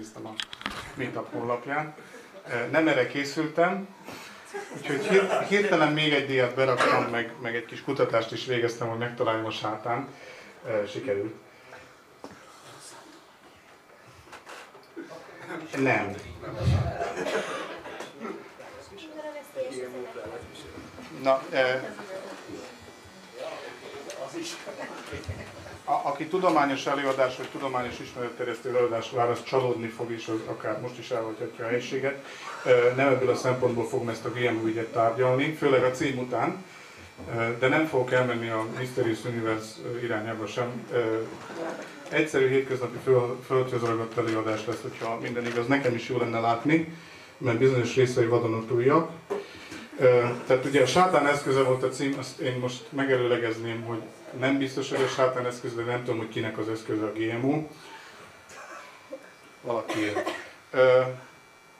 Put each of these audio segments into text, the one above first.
megnéztem a Meetup honlapján. Nem erre készültem, úgyhogy hirtelen még egy díjat beraktam, meg, meg egy kis kutatást is végeztem, hogy megtaláljam a sátán. Sikerült. Nem. Na, eh, a, aki tudományos előadás vagy tudományos ismeretterjesztő előadás választ csalódni fog, és az akár most is elhagyhatja a helységet. Nem ebből a szempontból fogom ezt a GMO ügyet tárgyalni, főleg a cím után, de nem fogok elmenni a Mysterious Universe irányába sem. Egyszerű hétköznapi földhöz ragadt előadás lesz, hogyha minden igaz. Nekem is jó lenne látni, mert bizonyos részei vadonatújak. Tehát ugye a sátán eszköze volt a cím, azt én most megelőlegezném, hogy nem biztos, hogy a sátán eszköz, de nem tudom, hogy kinek az eszköze a GMO. Valaki.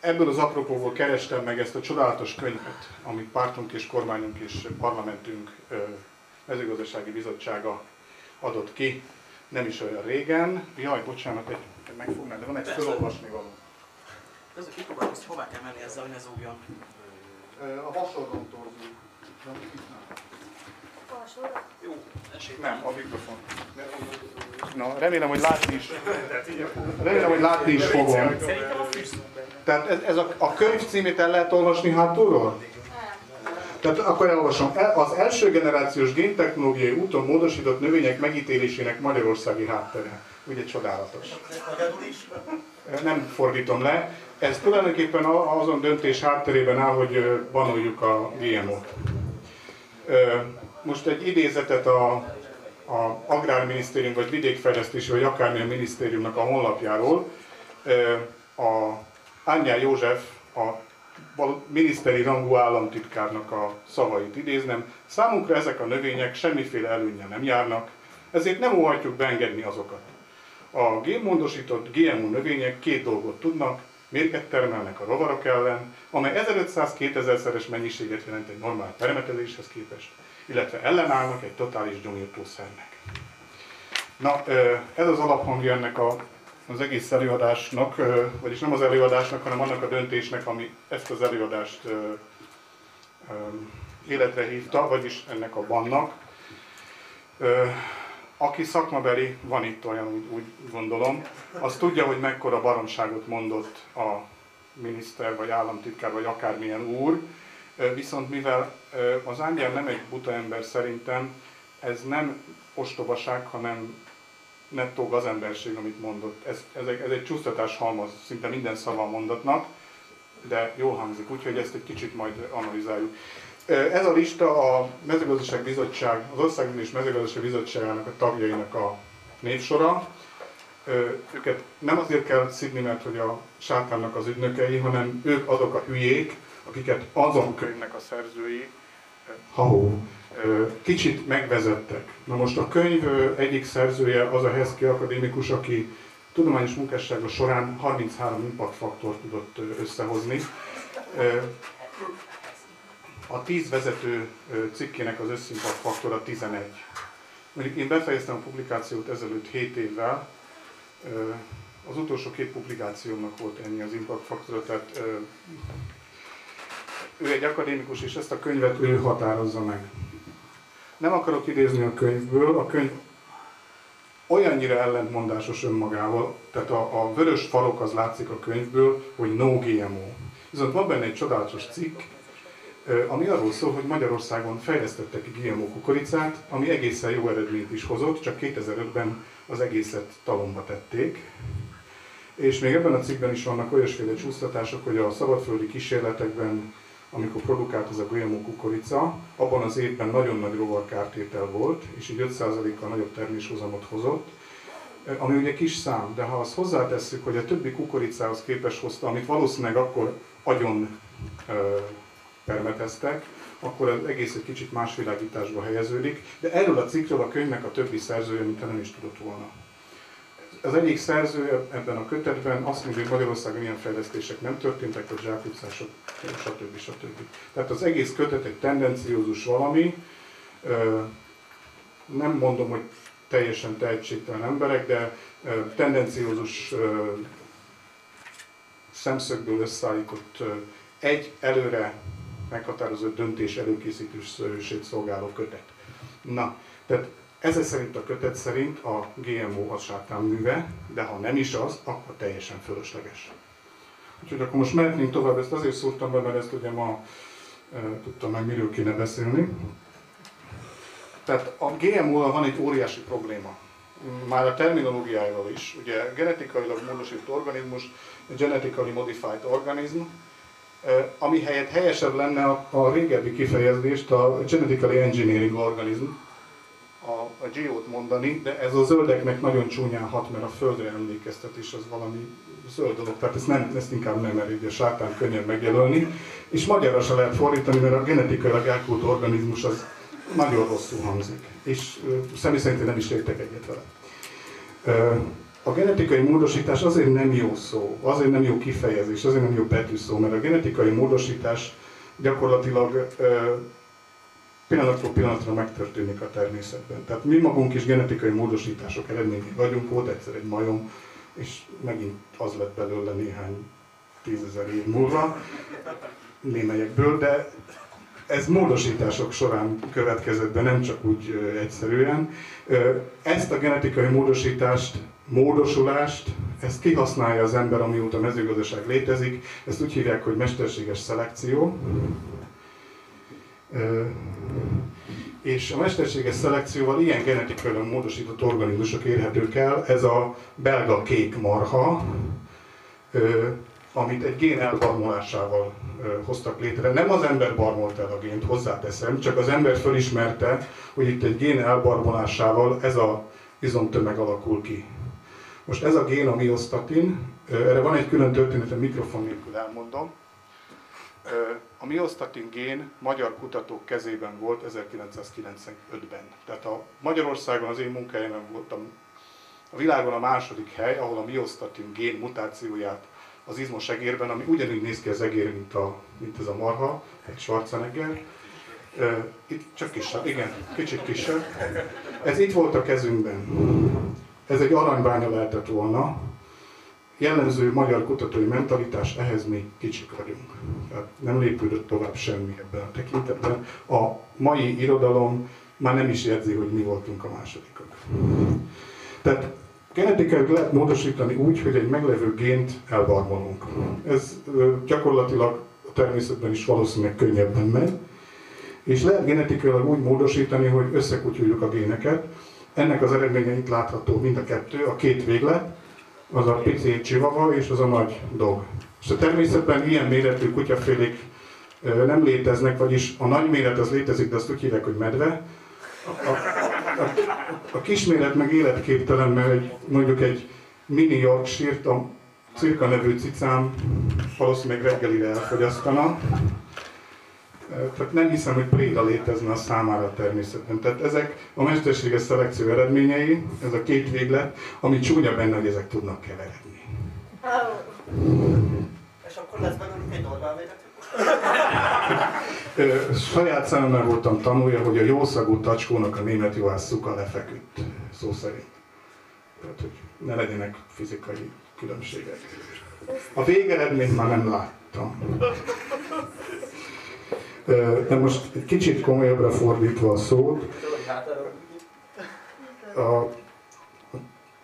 Ebből az apropóból kerestem meg ezt a csodálatos könyvet, amit pártunk és kormányunk és parlamentünk mezőgazdasági bizottsága adott ki, nem is olyan régen. Jaj, bocsánat, egy, megfognál, de van egy felolvasni való. Ez a kipróbálom, hogy hová kell menni ezzel, hogy ne zúgjon. A hasorron torzul. Jó, esély. Nem, a mikrofon. Na, remélem, hogy látni is. Remélem, hogy látni is fogom. Tehát ez, ez a, a könyv címét el lehet olvasni hátulról? Tehát akkor elolvasom. El- Az első generációs géntechnológiai úton módosított növények megítélésének magyarországi háttere. Ugye csodálatos. Is. Nem fordítom le. Ez tulajdonképpen azon döntés hátterében áll, hogy banoljuk a GMO-t. Most egy idézetet a, a Agrárminisztérium, vagy Vidékfejlesztési, vagy akármilyen minisztériumnak a honlapjáról. A Ányá József, a miniszteri rangú államtitkárnak a szavait idéznem. Számunkra ezek a növények semmiféle előnye nem járnak, ezért nem óhatjuk beengedni azokat. A génmódosított GMO növények két dolgot tudnak, mérget termelnek a rovarok ellen, amely 1500-2000-szeres mennyiséget jelent egy normál permetezéshez képest, illetve ellenállnak egy totális gyomírtószernek. Na, ez az alaphangja ennek a, az egész előadásnak, vagyis nem az előadásnak, hanem annak a döntésnek, ami ezt az előadást életre hívta, vagyis ennek a vannak. Aki szakmabeli, van itt olyan, úgy, úgy gondolom, az tudja, hogy mekkora baromságot mondott a miniszter, vagy államtitkár, vagy akármilyen úr, viszont mivel az Ángyel nem egy buta ember szerintem, ez nem ostobaság, hanem nettó gazemberség, amit mondott. Ez, ez, egy, ez egy csúsztatás halmaz, szinte minden szava mondatnak, de jól hangzik, úgyhogy ezt egy kicsit majd analizáljuk. Ez a lista a mezőgazdaság bizottság, az Országgyűlés mezőgazdaság bizottságának a tagjainak a névsora. Őket nem azért kell szidni, mert hogy a sátánnak az ügynökei, hanem ők azok a hülyék, akiket azon könyvnek a szerzői, ö, ha ö, kicsit megvezettek. Na most a könyv egyik szerzője az a Heszki akadémikus, aki tudományos munkássága során 33 impact faktort tudott összehozni. A 10 vezető cikkének az összimpact faktora 11. Mondjuk én befejeztem a publikációt ezelőtt 7 évvel, az utolsó két publikációmnak volt ennyi az impact faktora, tehát ő egy akadémikus, és ezt a könyvet ő határozza meg. Nem akarok idézni a könyvből, a könyv olyannyira ellentmondásos önmagával, tehát a, a vörös farok az látszik a könyvből, hogy no GMO. Viszont van benne egy csodálatos cikk, ami arról szól, hogy Magyarországon fejlesztettek GMO kukoricát, ami egészen jó eredményt is hozott, csak 2005-ben az egészet talomba tették. És még ebben a cikkben is vannak olyasféle csúsztatások, hogy a szabadföldi kísérletekben, amikor produkált ez a GMO kukorica, abban az évben nagyon nagy rovarkártétel volt, és így 5%-kal nagyobb terméshozamot hozott, ami ugye kis szám, de ha azt hozzátesszük, hogy a többi kukoricához képes hozta, amit valószínűleg akkor agyon permeteztek, akkor az egész egy kicsit más világításba helyeződik, de erről a cikkről a könyvnek a többi szerzője, mint nem is tudott volna. Az egyik szerző ebben a kötetben azt mondja, hogy Magyarországon ilyen fejlesztések nem történtek, hogy zsákutcások, stb. stb. Tehát az egész kötet egy tendenciózus valami, nem mondom, hogy teljesen tehetségtelen emberek, de tendenciózus szemszögből összeállított egy előre meghatározott döntés előkészítősét szolgáló kötet. Na, tehát ez szerint a kötet szerint a GMO az sátán műve, de ha nem is az, akkor teljesen fölösleges. Úgyhogy akkor most mehetnénk tovább, ezt azért szúrtam be, mert ezt ugye ma e, tudtam meg, miről kéne beszélni. Tehát a GMO-val van egy óriási probléma. Már a terminológiájával is. Ugye genetikailag módosított organizmus, genetically modified organism, ami helyett helyesebb lenne a, a régebbi kifejezést, a genetically engineering organism, a, a GEO-t mondani, de ez a zöldeknek nagyon csúnyán hat, mert a földre emlékeztet, és az valami zöld dolog, tehát ezt, nem, ezt inkább nem, mert a sátán könnyen megjelölni. És magyarra se lehet fordítani, mert a genetikailag elkult organizmus az nagyon rosszul hangzik, és személy szerint én nem is értek egyet vele. A genetikai módosítás azért nem jó szó, azért nem jó kifejezés, azért nem jó betűszó, mert a genetikai módosítás gyakorlatilag pillanatról pillanatra megtörténik a természetben. Tehát mi magunk is genetikai módosítások eredményei vagyunk, volt egyszer egy majom, és megint az lett belőle néhány tízezer év múlva, némelyekből, de ez módosítások során következett be, nem csak úgy egyszerűen. Ezt a genetikai módosítást, módosulást, ezt kihasználja az ember, amióta mezőgazdaság létezik. Ezt úgy hívják, hogy mesterséges szelekció. És a mesterséges szelekcióval ilyen genetikailag módosított organizmusok érhetők el. Ez a belga kék marha, amit egy gén elbarmolásával hoztak létre. Nem az ember barmolt el a gént, hozzáteszem, csak az ember fölismerte, hogy itt egy gén elbarmolásával ez a izomtömeg alakul ki. Most ez a gén a miostatin, erre van egy külön történet, a mikrofon nélkül elmondom. A miostatin gén magyar kutatók kezében volt 1995-ben. Tehát a Magyarországon az én munkájában voltam a világon a második hely, ahol a miostatin gén mutációját az izmos egérben, ami ugyanúgy néz ki az egér, mint, a, mint ez a marha, egy Schwarzenegger. Itt csak kisebb, igen, kicsit kisebb. Ez itt volt a kezünkben. Ez egy aranybánya lehetett volna. Jellemző magyar kutatói mentalitás, ehhez mi kicsik vagyunk. Nem lépődött tovább semmi ebben a tekintetben. A mai irodalom már nem is érzi, hogy mi voltunk a másodikok. Tehát Genetikailag lehet módosítani úgy, hogy egy meglevő gént elbarmolunk. Ez gyakorlatilag a természetben is valószínűleg könnyebben megy. És lehet genetikailag úgy módosítani, hogy összekutyuljuk a géneket. Ennek az eredménye itt látható mind a kettő, a két véglet, az a pici csivava és az a nagy dog. És a természetben ilyen méretű kutyafélék nem léteznek, vagyis a nagy méret az létezik, de azt úgy hívják, hogy medve. A, a, a kisméret meg életképtelen, mert egy, mondjuk egy mini Yorkshire-t a cirka nevű cicám valószínűleg reggelire elfogyasztana. Tehát nem hiszem, hogy préda létezne a számára természetben. Tehát ezek a mesterséges szelekció eredményei, ez a két véglet, ami csúnya benne, hogy ezek tudnak keveredni. És akkor lesz belőlük egy normál Saját szemmel voltam tanulja, hogy a jószagú tacskónak a német juhász szuka lefeküdt, szó szerint. Tehát, hogy ne legyenek fizikai különbségek. A végeredményt már nem láttam. De most egy kicsit komolyabbra fordítva a szót, a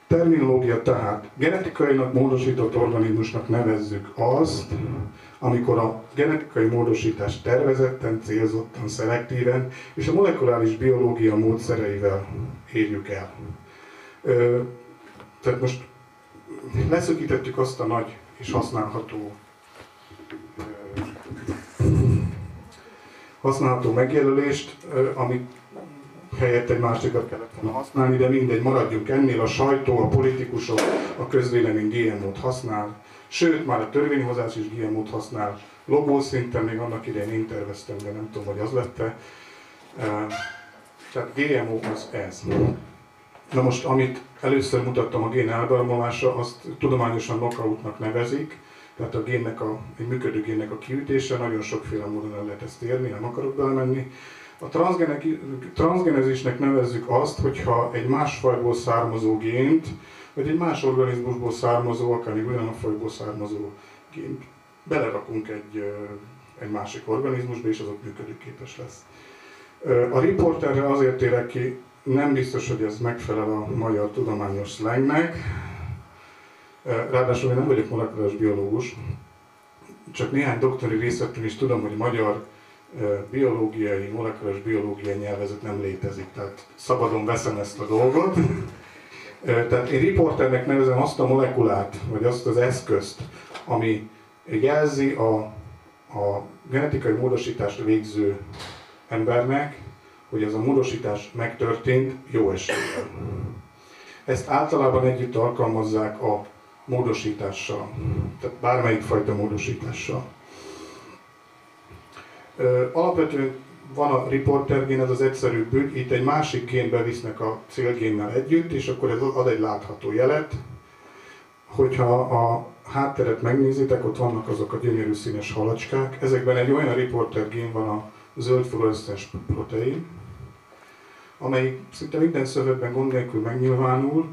terminológia tehát genetikainak módosított organizmusnak nevezzük azt, amikor a genetikai módosítás tervezetten, célzottan, szelektíven és a molekuláris biológia módszereivel érjük el. Tehát most leszökítettük azt a nagy és használható használható megjelölést, amit helyett egy másikat kellett volna használni, de mindegy, maradjunk ennél, a sajtó, a politikusok, a közvélemény GMO-t használ, Sőt, már a törvényhozás is GMO-t használ. Logó szinten még annak idején én terveztem, de nem tudom, hogy az lette. Tehát GMO az ez. Na most, amit először mutattam a gén elbarmolása, azt tudományosan knockoutnak nevezik, tehát a génnek a, egy működő génnek a kiütése, nagyon sokféle módon el lehet ezt érni, nem akarok belemenni. A transgenezisnek nevezzük azt, hogyha egy más fajból származó gént vagy egy más organizmusból származó, akár egy olyan fajból származó gént belerakunk egy, egy másik organizmusba, és azok működőképes lesz. A riporterre azért térek ki, nem biztos, hogy ez megfelel a magyar tudományos slangnek, ráadásul én nem vagyok molekuláris biológus, csak néhány doktori részletről is tudom, hogy magyar biológiai, molekuláris biológiai nyelvezet nem létezik, tehát szabadon veszem ezt a dolgot. Tehát én riporternek nevezem azt a molekulát, vagy azt az eszközt, ami jelzi a, a genetikai módosítást végző embernek, hogy ez a módosítás megtörtént jó eséllyel. Ezt általában együtt alkalmazzák a módosítással, tehát bármelyik fajta módosítással. Alapvetően van a reporter gén, ez az egyszerűbb ügy, itt egy másik génbe visznek a célgénnel együtt, és akkor ez ad egy látható jelet. Hogyha a hátteret megnézitek, ott vannak azok a gyönyörű színes halacskák. Ezekben egy olyan reporter gén van a zöld fluoreszcens protein, amely szinte minden szövetben gond nélkül megnyilvánul,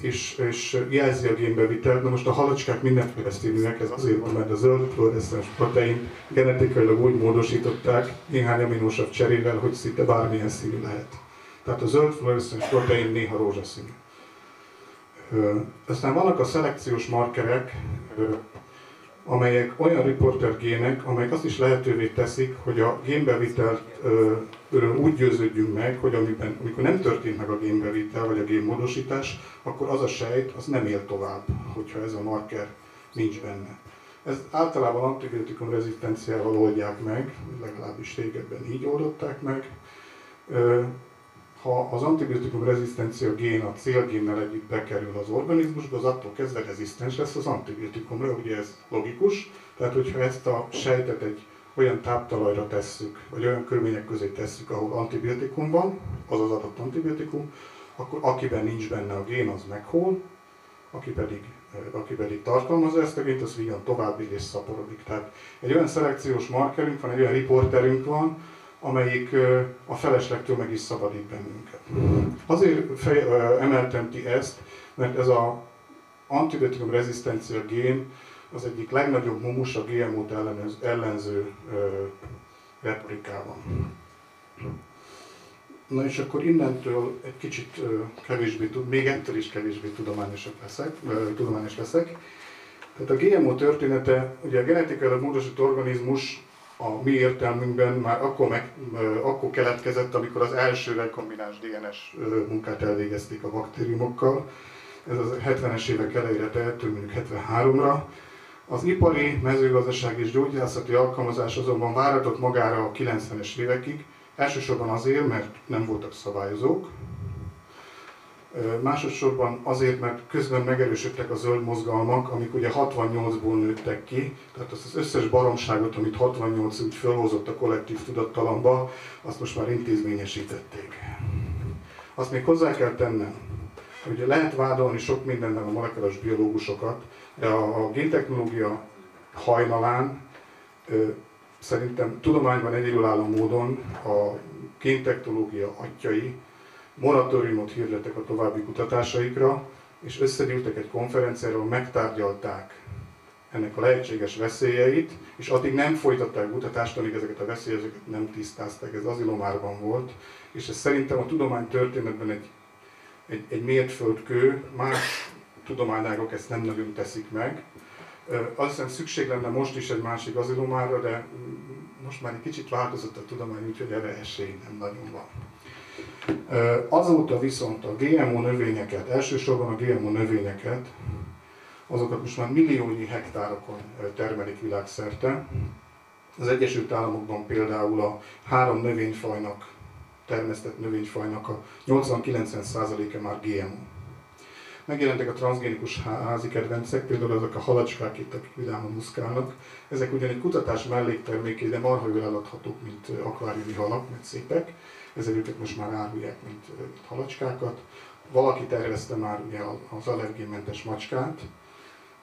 és, és jelzi a génbevitelt. Na most a halacskák mindenféle színűek, ez azért van, mert a zöld fluoreszcens protein genetikailag úgy módosították néhány aminósav cserével, hogy szinte bármilyen színű lehet. Tehát a zöld fluoreszcens protein néha rózsaszínű. Aztán vannak a szelekciós markerek, amelyek olyan riporter gének, amelyek azt is lehetővé teszik, hogy a génbevitelről úgy győződjünk meg, hogy amiben, amikor nem történt meg a génbevitel vagy a génmódosítás, akkor az a sejt az nem él tovább, hogyha ez a marker nincs benne. Ez általában antibiotikum rezisztenciával oldják meg, legalábbis régebben így oldották meg ha az antibiotikum rezisztencia gén a célgénnel együtt bekerül az organizmusba, az attól kezdve rezisztens lesz az antibiotikumra, ugye ez logikus, tehát hogyha ezt a sejtet egy olyan táptalajra tesszük, vagy olyan körülmények közé tesszük, ahol antibiotikum van, az az adott antibiotikum, akkor akiben nincs benne a gén, az meghol, aki pedig, aki pedig tartalmazza ezt a gént, az vigyan tovább és szaporodik. Tehát egy olyan szelekciós markerünk van, egy olyan riporterünk van, amelyik a feleslegtől meg is szabadít bennünket. Azért fej, emeltem ki ezt, mert ez a antibiotikum rezisztencia gén az egyik legnagyobb mumus a GMO-t ellenző retorikában. Na és akkor innentől egy kicsit kevésbé, még ettől is kevésbé tudományos leszek, tudományos leszek. Tehát a GMO története, ugye a genetikailag módosított organizmus a mi értelmünkben már akkor, meg, akkor keletkezett, amikor az első rekombináns DNS munkát elvégezték a baktériumokkal. Ez a 70-es évek elejére tehető, mondjuk 73-ra. Az ipari, mezőgazdaság és gyógyászati alkalmazás azonban váratott magára a 90-es évekig, elsősorban azért, mert nem voltak szabályozók, Másodszorban azért, mert közben megerősödtek a zöld mozgalmak, amik ugye 68-ból nőttek ki, tehát az összes baromságot, amit 68 úgy felhozott a kollektív tudattalamba, azt most már intézményesítették. Azt még hozzá kell tennem, hogy lehet vádolni sok mindennel a molekuláris biológusokat, de a, a géntechnológia hajnalán ö, szerintem tudományban egyedülálló módon a géntechnológia atyai moratóriumot hirdettek a további kutatásaikra, és összegyűltek egy konferenciáról, megtárgyalták ennek a lehetséges veszélyeit, és addig nem folytatták kutatást, amíg ezeket a veszélyeket nem tisztázták, ez az ilomárban volt, és ez szerintem a tudomány történetben egy, egy, egy mértföldkő, más tudományágok ezt nem nagyon teszik meg. Azt hiszem szükség lenne most is egy másik azilomára, de most már egy kicsit változott a tudomány, úgyhogy erre esély nem nagyon van. Azóta viszont a GMO növényeket, elsősorban a GMO növényeket, azokat most már milliónyi hektárokon termelik világszerte. Az Egyesült Államokban például a három növényfajnak, termesztett növényfajnak a 80-90%-e már GMO. Megjelentek a transgénikus házi kedvencek, például azok a halacskák itt, akik vidáman muszkálnak. Ezek ugyan egy kutatás melléktermékei, de marha jól eladhatók, mint akváriumi halak, mert szépek ezért őket most már árulják, mint halacskákat. Valaki tervezte már ugye az allergénmentes macskát.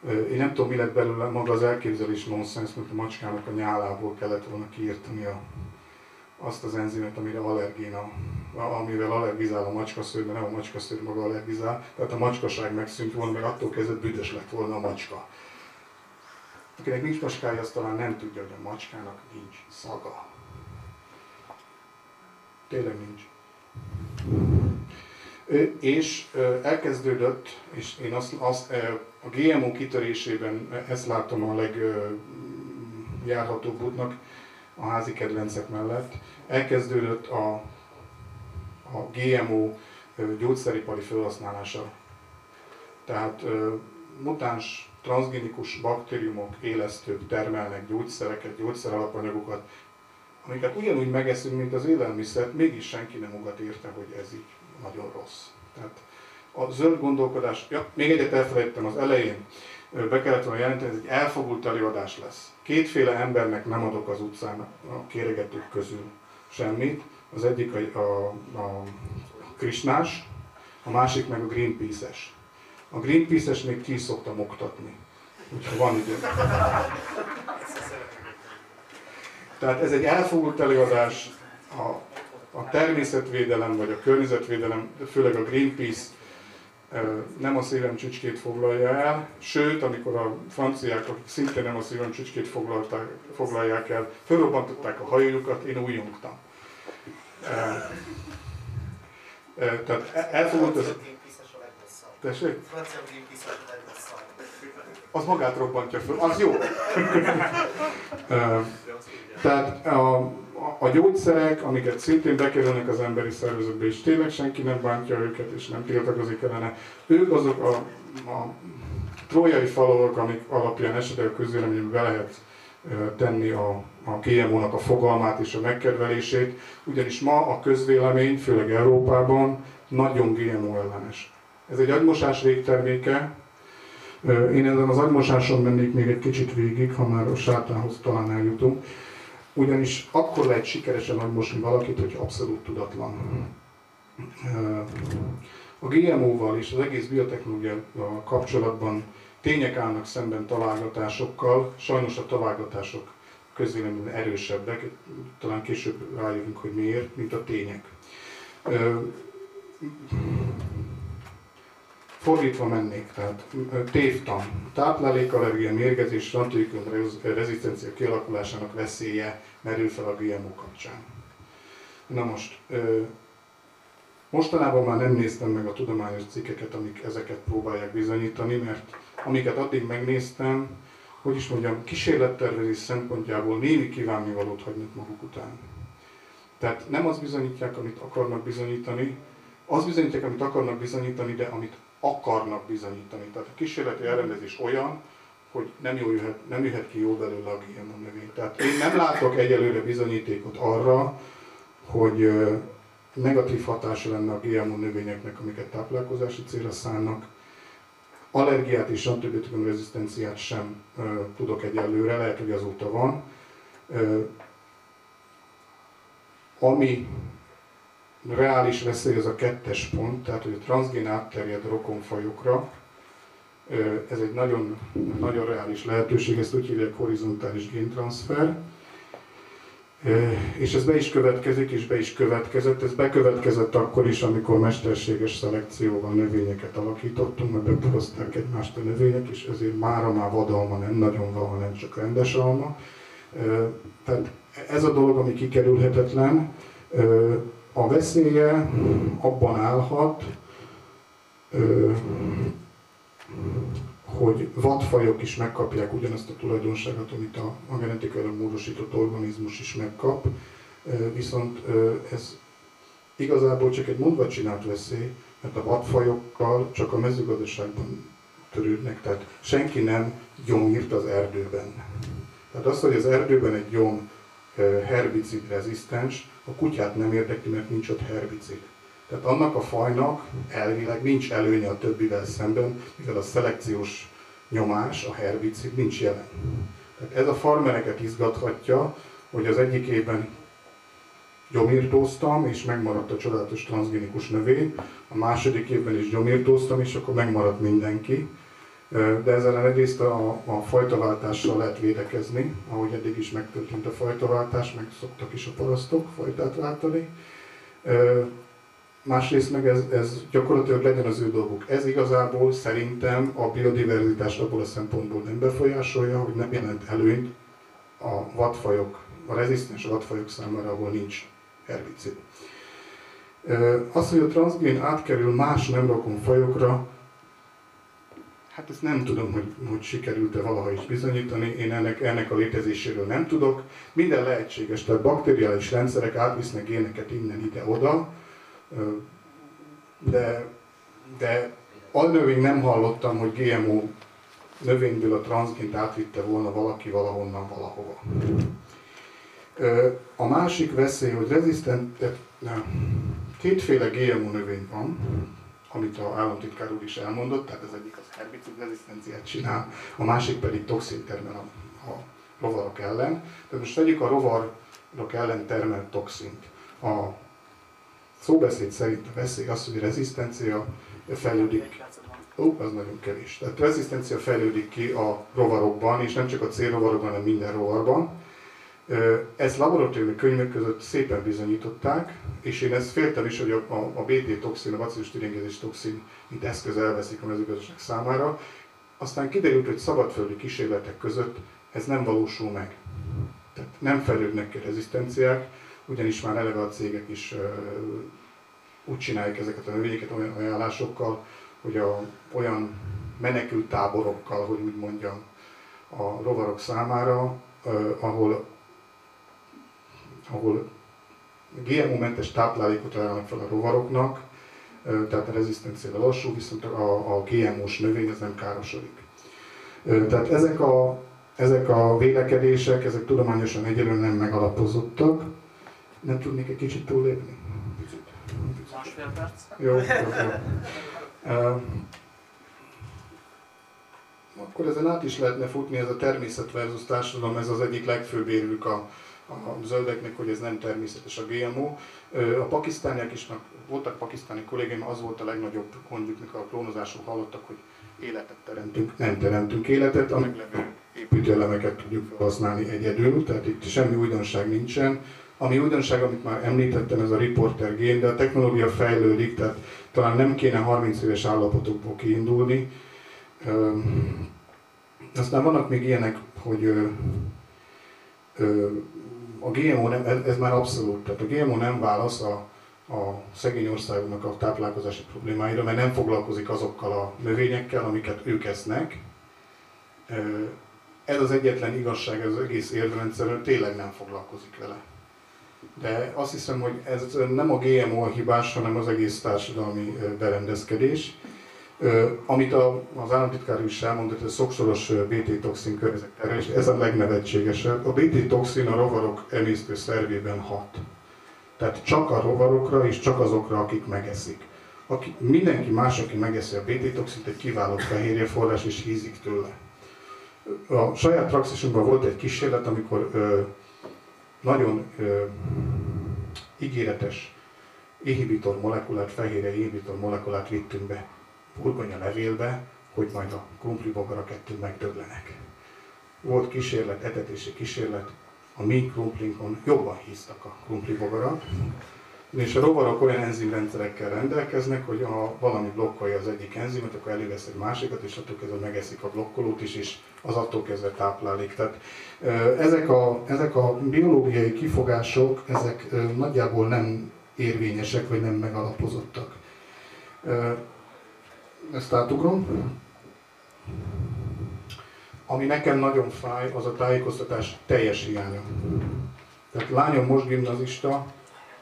Én nem tudom, mi lett belőle, maga az elképzelés nonsens, mert a macskának a nyálából kellett volna kiírtani a, azt az enzimet, amire allergén a amivel allergizál a macskaszőr, mert nem a macskaszőr maga allergizál, tehát a macskaság megszűnt volna, mert attól kezdve büdös lett volna a macska. Akinek nincs macskája, az talán nem tudja, hogy a macskának nincs szaga. Tényleg nincs. És elkezdődött, és én azt, azt a GMO kitörésében ezt látom a legjárhatóbb útnak a házi kedvencek mellett. Elkezdődött a, a GMO gyógyszeripari felhasználása. Tehát mutáns, transgenikus baktériumok, élesztők termelnek gyógyszereket, gyógyszeralapanyagokat, amiket ugyanúgy megeszünk, mint az élelmiszert, mégis senki nem ugat érte, hogy ez így nagyon rossz. Tehát a zöld gondolkodás, ja, még egyet elfelejtettem az elején, be kellett volna jelenteni, ez egy elfogult előadás lesz. Kétféle embernek nem adok az utcán a kéregetők közül semmit. Az egyik a, a, a Krisnás, a másik meg a Greenpeace-es. A Greenpeace-es még ki szoktam oktatni, úgyhogy van idő. Tehát ez egy elfogult előadás, a, a természetvédelem vagy a környezetvédelem, főleg a Greenpeace nem a szívem csücskét foglalja el, sőt, amikor a franciák, akik szintén nem a szívem csücskét foglalják el, felrobbantották a hajójukat, én újjongtam. Tehát e, elfogult az... Tessék? Az magát robbantja föl, az jó. Tehát a, a gyógyszerek, amiket szintén bekerülnek az emberi szervezetbe, és tényleg senki nem bántja őket, és nem tiltakozik ellene, ők azok a, a trójai falak, amik alapján esetleg a közvéleményben be lehet tenni a, a GMO-nak a fogalmát és a megkedvelését, ugyanis ma a közvélemény, főleg Európában, nagyon GMO ellenes. Ez egy agymosás végterméke, én ezen az agymosáson mennék még egy kicsit végig, ha már a sátánhoz talán eljutunk. Ugyanis akkor lehet sikeresen agymosni valakit, hogy abszolút tudatlan. A GMO-val és az egész biotechnológia kapcsolatban tények állnak szemben találgatásokkal, sajnos a találgatások közvéleményben erősebbek, talán később rájövünk, hogy miért, mint a tények. Fordítva mennék, tehát tévtan, táplálékallergia, mérgezés, antibikum rezisztencia kialakulásának veszélye merül fel a GMO kapcsán. Na most, mostanában már nem néztem meg a tudományos cikkeket, amik ezeket próbálják bizonyítani, mert amiket addig megnéztem, hogy is mondjam, kísérlettervezés szempontjából némi kívánnivalót hagynak maguk után. Tehát nem az bizonyítják, amit akarnak bizonyítani, az bizonyítják, amit akarnak bizonyítani, de amit akarnak bizonyítani. Tehát a kísérleti elrendezés olyan, hogy nem, jó jöhet, nem jöhet ki jó belőle a GMO növény. Tehát én nem látok egyelőre bizonyítékot arra, hogy negatív hatása lenne a GMO növényeknek, amiket táplálkozási célra szánnak. Allergiát és antibiotikum rezisztenciát sem tudok egyelőre, lehet, hogy azóta van. ami reális veszély az a kettes pont, tehát hogy a transgén átterjed rokonfajokra. Ez egy nagyon, nagyon reális lehetőség, ezt úgy hívják horizontális géntranszfer. És ez be is következik, és be is következett. Ez bekövetkezett akkor is, amikor mesterséges szelekcióval növényeket alakítottunk, mert beporozták egymást a növények, és ezért mára már vadalma nem nagyon van, hanem csak rendes alma. Tehát ez a dolog, ami kikerülhetetlen, a veszélye abban állhat, hogy vadfajok is megkapják ugyanazt a tulajdonságot, amit a, a genetikailag módosított organizmus is megkap, viszont ez igazából csak egy mondva csinált veszély, mert a vadfajokkal csak a mezőgazdaságban törődnek, tehát senki nem gyomírt az erdőben. Tehát az, hogy az erdőben egy gyom herbicid rezisztens, a kutyát nem érdekli, mert nincs ott herbicid. Tehát annak a fajnak elvileg nincs előnye a többivel szemben, mivel a szelekciós nyomás, a herbicid nincs jelen. Tehát ez a farmereket izgathatja, hogy az egyik évben gyomírtóztam, és megmaradt a csodálatos transgenikus növény, a második évben is gyomírtóztam, és akkor megmaradt mindenki. De ezzel egyrészt a, a fajtaváltással lehet védekezni, ahogy eddig is megtörtént a fajtaváltás, meg szoktak is a parasztok fajtát váltani. másrészt meg ez, ez gyakorlatilag legyen az ő dolguk. Ez igazából szerintem a biodiverzitást abból a szempontból nem befolyásolja, hogy nem jelent előnyt a vadfajok, a rezisztens vadfajok számára, ahol nincs herbicid. Az, hogy a transgén átkerül más nem rokon fajokra, hát ezt nem tudom, hogy, hogy sikerült-e valaha is bizonyítani, én ennek, ennek a létezéséről nem tudok. Minden lehetséges, tehát bakteriális rendszerek átvisznek géneket innen ide-oda, de, de növény nem hallottam, hogy GMO növényből a transzgént átvitte volna valaki valahonnan valahova. A másik veszély, hogy rezisztent, kétféle GMO növény van, amit a államtitkár úr is elmondott, tehát az egyik az herbicid rezisztenciát csinál, a másik pedig toxin termel a, a rovarok ellen. Tehát most vegyük a rovarok ellen termelt toxint. A szóbeszéd szerint a veszély az, hogy rezisztencia fejlődik. Ó, az nagyon kevés. Tehát rezisztencia fejlődik ki a rovarokban, és nem csak a célrovarokban, hanem minden rovarban. Ezt laboratóriumi könyvek között szépen bizonyították, és én ezt féltem is, hogy a, a, a BT toxin, a bacillus tüdéngezés toxin, mint eszköz elveszik a mezőgazdaság számára. Aztán kiderült, hogy szabadföldi kísérletek között ez nem valósul meg. Tehát nem fejlődnek ki rezisztenciák, ugyanis már eleve a cégek is úgy csinálják ezeket a növényeket olyan ajánlásokkal, hogy a, olyan menekült táborokkal, hogy úgy mondjam, a rovarok számára, ahol, ahol GMO-mentes táplálékot ajánlanak fel a rovaroknak, tehát a rezisztencia lassú, viszont a, a GMO-s növény az nem károsodik. Tehát ezek a, ezek a vélekedések, ezek tudományosan egyelőre nem megalapozottak, nem tudnék egy kicsit túllépni? Másfél perc. Jó, jó, jó. Akkor ezen át is lehetne futni, ez a természet versus társadalom, ez az egyik legfőbb érvük a, a zöldeknek, hogy ez nem természetes a GMO. A pakisztániak is, voltak pakisztáni kollégáim, az volt a legnagyobb gondjuk, mikor a klónozásról hallottak, hogy életet teremtünk. Nem teremtünk életet, a meglevő építőelemeket tudjuk használni egyedül, tehát itt semmi újdonság nincsen. Ami újdonság, amit már említettem, ez a reporter gén, de a technológia fejlődik, tehát talán nem kéne 30 éves állapotokból kiindulni. Aztán vannak még ilyenek, hogy a GMO nem, ez már abszolút, tehát a GMO nem válasz a, a szegény országoknak a táplálkozási problémáira, mert nem foglalkozik azokkal a növényekkel, amiket ők esznek. Ez az egyetlen igazság, ez az egész érvrendszerről tényleg nem foglalkozik vele de azt hiszem, hogy ez nem a GMO a hibás, hanem az egész társadalmi berendezkedés. Amit a, az államtitkár is elmondott, hogy a szokszoros BT-toxin környezetterhelés, ez a legnevetségesebb. A BT-toxin a rovarok emésztő szervében hat. Tehát csak a rovarokra és csak azokra, akik megeszik. Aki, mindenki más, aki megeszi a BT-toxint, egy kiváló fehérjeforrás és hízik tőle. A saját praxisunkban volt egy kísérlet, amikor ö, nagyon ö, ígéretes inhibitor molekulát, fehérje inhibitor molekulát vittünk be burgonya levélbe, hogy majd a bogarak ettől megdöglenek. Volt kísérlet, etetési kísérlet, a mi krumplinkon jobban híztak a bogarak, és a rovarok olyan enzimrendszerekkel rendelkeznek, hogy ha valami blokkolja az egyik enzimet, akkor elővesz egy másikat, és attól kezdve megeszik a blokkolót is, és az attól kezdve táplálék. Tehát ezek a, ezek a biológiai kifogások, ezek nagyjából nem érvényesek, vagy nem megalapozottak. Ezt átugrom. Ami nekem nagyon fáj, az a tájékoztatás teljes hiánya. Tehát lányom most gimnazista,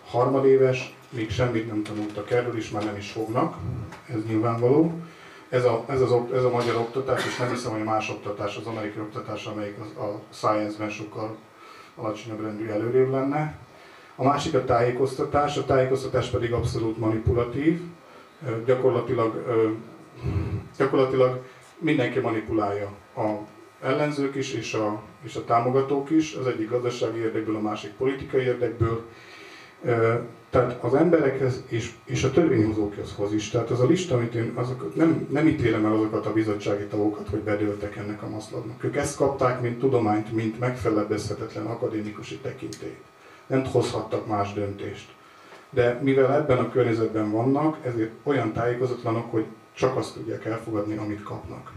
harmadéves, még semmit nem tanultak erről, és már nem is fognak, ez nyilvánvaló. Ez a, ez, az, ez a magyar oktatás, és nem hiszem, hogy más oktatás, az amerikai oktatás, amelyik az, a science-ben sokkal alacsonyabb rendű előrébb lenne. A másik a tájékoztatás, a tájékoztatás pedig abszolút manipulatív. Gyakorlatilag, gyakorlatilag mindenki manipulálja. A ellenzők is, és a, és a támogatók is, az egyik gazdasági érdekből, a másik politikai érdekből, tehát az emberekhez és, és a törvényhozókhoz is. Tehát az a lista, amit én azok, nem, nem ítélem el azokat a bizottsági tagokat, hogy bedőltek ennek a maszladnak. Ők ezt kapták, mint tudományt, mint megfelebbezhetetlen akadémikusi tekintélyt. Nem hozhattak más döntést. de mivel ebben a környezetben vannak, ezért olyan tájékozatlanok, hogy csak azt tudják elfogadni, amit kapnak.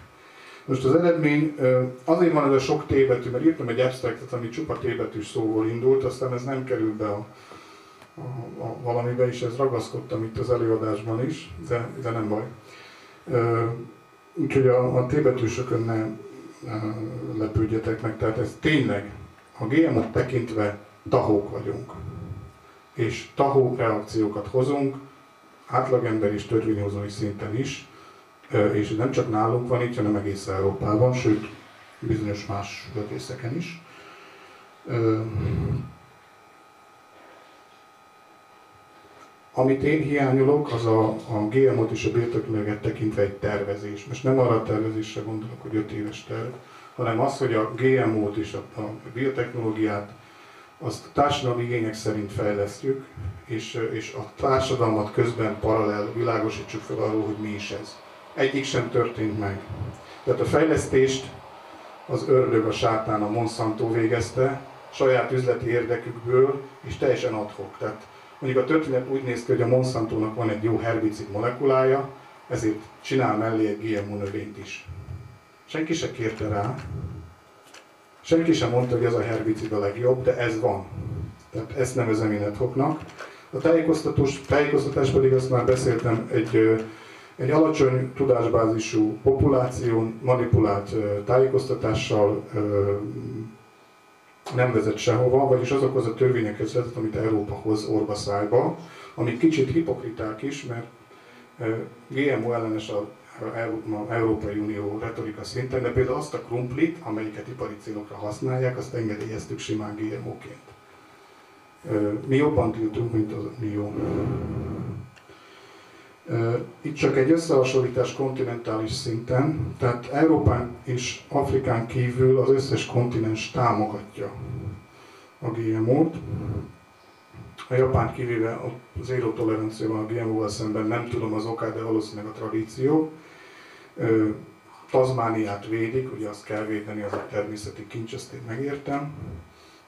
Most az eredmény azért van ez a sok tévetű, mert írtam egy abstractet, ami csupa tévetűs szóból indult, aztán ez nem került be a, a, a valamibe, és ez ragaszkodtam itt az előadásban is, de, de nem baj. Úgyhogy a, a tévetűsökön ne lepődjetek meg, tehát ez tényleg, a GMO-t tekintve tahók vagyunk. És tahó reakciókat hozunk, átlagember és törvényhozói szinten is, és nem csak nálunk van itt, hanem egész Európában, sőt, bizonyos más részeken is. Amit én hiányolok, az a, a GMO-t és a biotechnológiát tekintve egy tervezés. Most nem arra a tervezésre gondolok, hogy 5 éves terv, hanem az, hogy a GMO-t és a, a biotechnológiát azt társadalmi igények szerint fejlesztjük, és, és a társadalmat közben paralel világosítsuk fel arról, hogy mi is ez. Egyik sem történt meg. Tehát a fejlesztést az ördög, a sátán, a Monsanto végezte, saját üzleti érdekükből, és teljesen adhok. Tehát mondjuk a történet úgy néz ki, hogy a Monsantónak van egy jó herbicid molekulája, ezért csinál mellé egy GMO növényt is. Senki se kérte rá, senki sem mondta, hogy ez a herbicid a legjobb, de ez van. Tehát ezt nevezem én adhoknak. A tájékoztatás, tájékoztatás pedig azt már beszéltem, egy, egy alacsony tudásbázisú populáción manipulált tájékoztatással nem vezet sehova, vagyis azokhoz a törvényekhez vezet, amit Európa hoz orvaszájba, amik kicsit hipokriták is, mert GMO ellenes a Európai Unió retorika szinten, de például azt a krumplit, amelyiket ipari célokra használják, azt engedélyeztük simán GMO-ként. Mi jobban tiltunk, mint az jó. Itt csak egy összehasonlítás kontinentális szinten, tehát Európán és Afrikán kívül az összes kontinens támogatja a GMO-t. A Japán kivéve az zéró tolerancia van a GMO-val szemben, nem tudom az okát, de valószínűleg a tradíció. Tazmániát védik, ugye azt kell védeni, az a természeti kincs, ezt én megértem.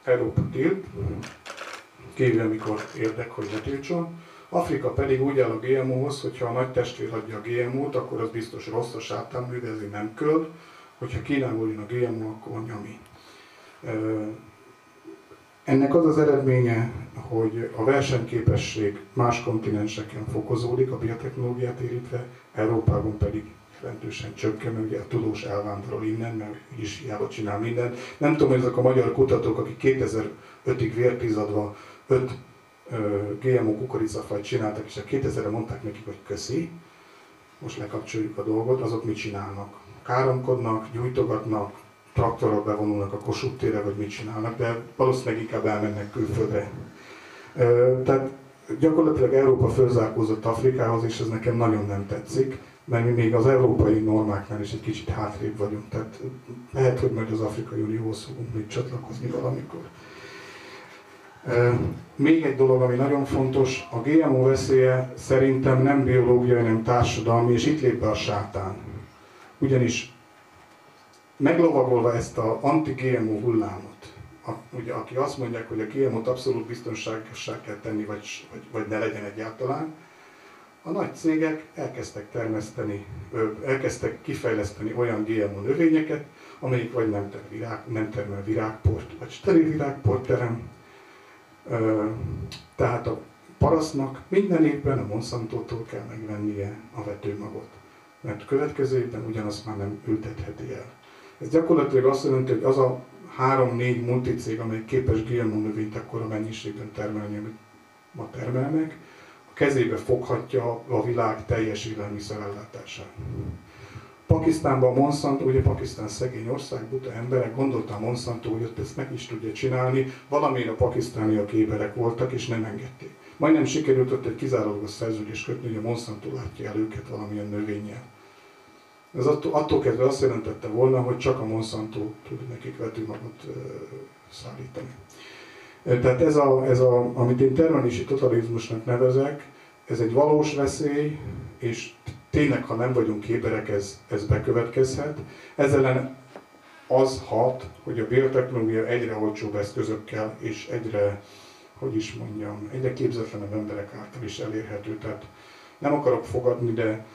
Európa tilt, kívül, amikor érdek, hogy ne tiltson. Afrika pedig úgy áll a GMO-hoz, hogyha a nagy testvér adja a GMO-t, akkor az biztos rossz a sátánmű, de ezért nem köld. Hogyha Kínából jön a GMO, akkor nyami. Ennek az az eredménye, hogy a versenyképesség más kontinenseken fokozódik, a biotechnológiát érítve, Európában pedig jelentősen csökken, mert ugye a tudós elvándorol innen, mert is hiába csinál mindent. Nem tudom, hogy ezek a magyar kutatók, akik 2005-ig vértizadva 5 GMO kukoricafajt csináltak, és a 2000-re mondták nekik, hogy köszi, most lekapcsoljuk a dolgot, azok mit csinálnak? Káromkodnak, gyújtogatnak, traktorral bevonulnak a Kossuth térre, vagy mit csinálnak, de valószínűleg inkább elmennek külföldre. Tehát gyakorlatilag Európa fölzárkózott Afrikához, és ez nekem nagyon nem tetszik, mert mi még az európai normáknál is egy kicsit hátrébb vagyunk. Tehát lehet, hogy majd az Afrikai Unióhoz fogunk még csatlakozni valamikor. Még egy dolog, ami nagyon fontos, a GMO veszélye szerintem nem biológiai, hanem társadalmi, és itt lép be a sátán. Ugyanis meglovagolva ezt a anti-GMO hullámot, a, ugye, aki azt mondják, hogy a GMO-t abszolút biztonságossá kell tenni, vagy, vagy, vagy ne legyen egyáltalán, a nagy cégek elkezdtek termeszteni, elkezdtek kifejleszteni olyan GMO növényeket, amelyik vagy nem, ter virág, nem termel virágport, vagy steril virágport terem. Tehát a parasztnak minden évben a Monsanto-tól kell megvennie a vetőmagot, mert következő évben ugyanazt már nem ültetheti el. Ez gyakorlatilag azt jelenti, hogy az a három-négy multicég, amely képes GMO növényt akkora mennyiségben termelni, amit ma termelnek, a kezébe foghatja a világ teljes élelmiszerellátását. Pakisztánban Monsanto, ugye Pakisztán szegény ország, buta emberek, gondolta a Monsanto, hogy ott ezt meg is tudja csinálni, valamire a pakisztániak éberek voltak, és nem engedték. Majdnem sikerült ott egy kizárólagos szerződést kötni, hogy a Monsanto látja el őket valamilyen növényel. Ez attól, attól kezdve azt jelentette volna, hogy csak a Monsanto tud nekik vetőmagot szállítani. Tehát ez, a, ez a, amit én termelési totalizmusnak nevezek, ez egy valós veszély, és tényleg, ha nem vagyunk képerek, ez, ez bekövetkezhet. Ezzel ellen az hat, hogy a biotechnológia egyre olcsóbb eszközökkel és egyre hogy is mondjam, egyre képzetlenebb emberek által is elérhető. Tehát nem akarok fogadni, de,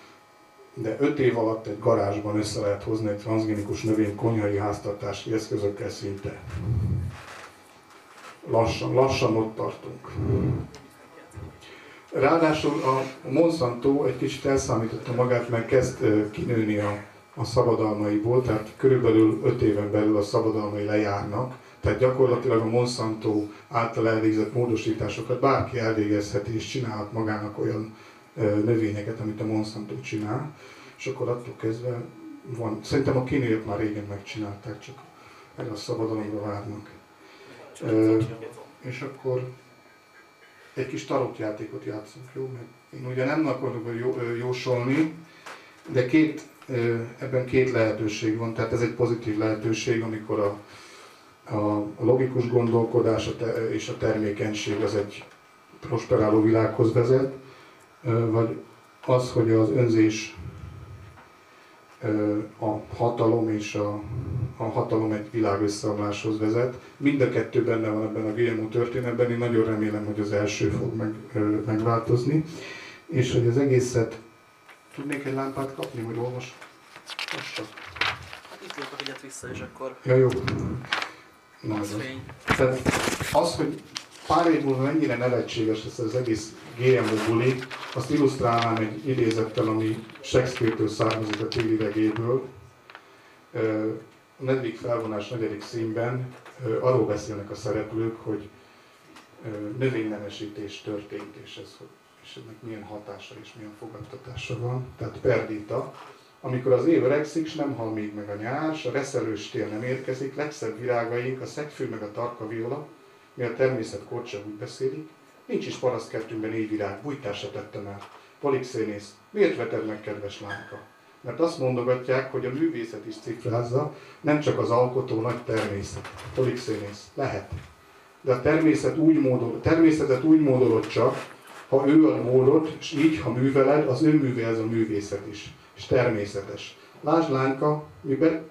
de öt év alatt egy garázsban össze lehet hozni egy transgenikus növény konyhai háztartási eszközökkel szinte. Lassan, lassan ott tartunk. Ráadásul a Monsanto egy kicsit elszámította magát, mert kezd kinőni a, a szabadalmaiból, tehát körülbelül 5 éven belül a szabadalmai lejárnak, tehát gyakorlatilag a Monsanto által elvégzett módosításokat bárki elvégezheti és csinálhat magának olyan növényeket, amit a Monsanto csinál, és akkor attól kezdve van, szerintem a kínaiak már régen megcsinálták, csak erre a szabadalomra várnak. Ö, és akkor egy kis tarotjátékot játszunk, jó? Mert én ugye nem akarok jósolni, de két, ebben két lehetőség van, tehát ez egy pozitív lehetőség, amikor a, a logikus gondolkodás és a termékenység az egy prosperáló világhoz vezet, vagy az, hogy az önzés, a hatalom és a, a hatalom egy világ összeomláshoz vezet. Mind a kettő benne van ebben a GMO történetben, én nagyon remélem, hogy az első fog meg, megváltozni, és hogy az egészet Tudnék egy lámpát kapni, hogy olvas? Hát itt vissza, és akkor... Ja, jó. Na, az, Tehát az, hogy pár év múlva mennyire nevetséges lesz az egész GMO buli, azt illusztrálnám egy idézettel, ami Shakespeare-től származik a téli regéből. A negyedik felvonás negyedik színben arról beszélnek a szereplők, hogy növénynemesítés történt, és, ez, és ennek milyen hatása és milyen fogadtatása van. Tehát perdita, amikor az év öregszik, nem hal még meg a nyár, a reszelős tél nem érkezik, legszebb virágaink, a szegfű meg a tarka viola, mi a természet korcsa úgy beszélik, nincs is parasztkertünkben négy virág, bújtásra tettem el. Polixénész, miért veted meg, kedves lányka? Mert azt mondogatják, hogy a művészet is cifrázza, nem csak az alkotó nagy természet. Polixénész, lehet. De a természet úgy módol, természetet úgy módolod csak, ha ő a módot, és így, ha műveled, az ő műve ez a művészet is. És természetes. Lásd lányka, mi be,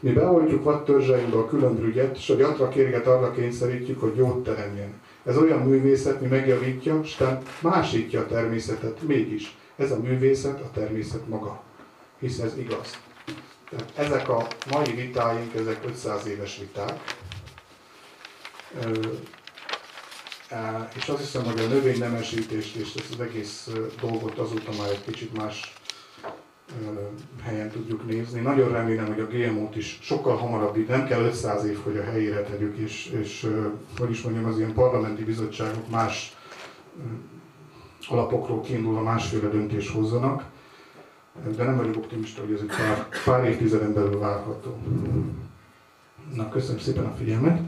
mi beoltjuk vadtörzseinkbe a különbrügyet, és a gyatra kérget arra kényszerítjük, hogy jót teremjen. Ez olyan művészet, mi megjavítja, és másítja a természetet mégis. Ez a művészet a természet maga. Hisz ez igaz. Tehát ezek a mai vitáink, ezek 500 éves viták. És azt hiszem, hogy a növénynemesítést és ezt az egész dolgot azóta már egy kicsit más helyen tudjuk nézni. Nagyon remélem, hogy a GMO-t is sokkal hamarabb, itt nem kell 500 év, hogy a helyére tegyük, és, és hogy is mondjam, az ilyen parlamenti bizottságok más alapokról kiindulva másféle döntés hozzanak, de nem vagyok optimista, hogy ez egy pár, pár évtizeden belül várható. Na, köszönöm szépen a figyelmet!